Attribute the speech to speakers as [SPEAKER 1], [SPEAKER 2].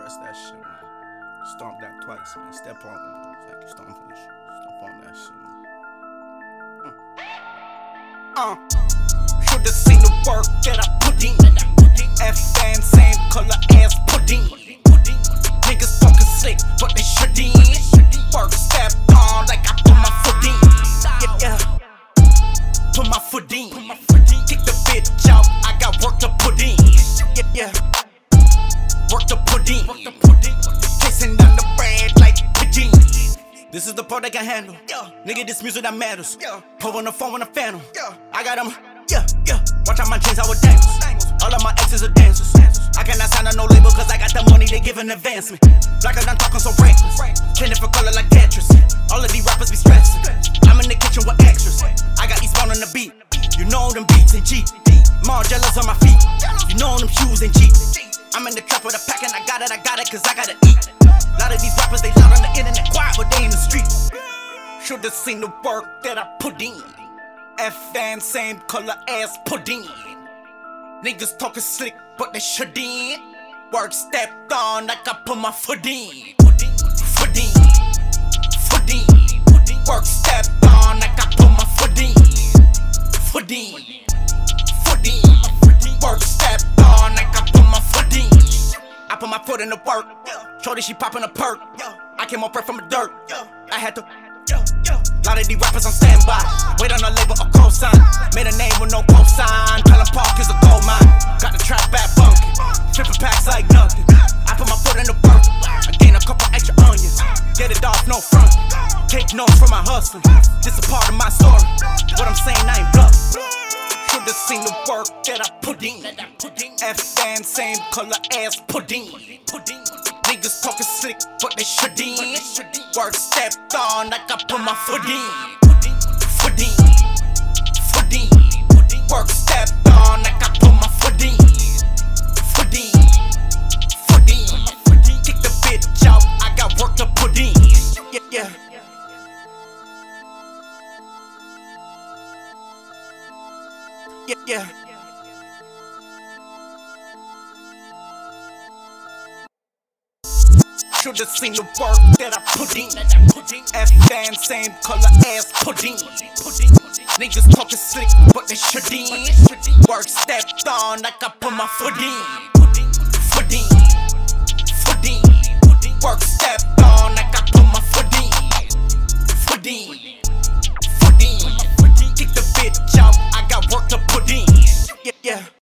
[SPEAKER 1] press that shit, man. Stomp that twice, man. Step on it. It's like you stomp on shit. Stomp on that shit, man. Mm. Uh, should have seen the work that I put in. F same, same color This is the part they can handle. Yeah. Nigga, this music that matters. Yeah. Pull on the phone when I phantom. Yeah. I got them. Yeah, yeah. Watch out my chains, I would dance. All of my exes are dancers. I cannot sign on no label cause I got the money, they give an advancement. Blacker than talking so reckless. Trending for color like Tetris. All of these rappers be stressing. I'm in the kitchen with extras. I got Eastbound on the beat. You know them beats and G. More jealous on my feet. You know them shoes and G. I'm in the trap with a pack and I got it, I got it cause I gotta eat. Lot of these rappers, they loud on the internet, quiet, but they in the street. Should've seen the work that I put in. FN, same color as pudding. Niggas talking slick, but they shouldn't. Work stepped on like I put my foot in. Foot in. Foot in. Work stepped on like I put my foot in. Foot in. Foot in. Work stepped on like I put my foot in. I put my foot in the work. Shorty, she popping a perk. I came up right from the dirt. I had to. Lot of these rappers on standby. Wait on a label or cosign. Made a name with no cosign. Tell 'em Park is a gold mine. Got the trap back bunky. Flipping packs like nothing. I put my foot in the work. I gain a couple extra onions. Get it off, no front. Take notes from my hustling. This a part of my story. What I'm saying, I ain't bluff. Should've seen the work that I put in. FN, same color as pudding. Niggas talking slick, but they shouldn't. Work stepped on like I put my foot in. Foot in. Foot in. Work stepped on like I put my foot in. Foot in. Foot in. Kick the bitch out, I got work to put in. Yeah, yeah. Yeah, yeah. Should've seen the work that I put in. FN, same color as pudding. Niggas talking slick, but they shouldn't. Work stepped on like I put my foot in.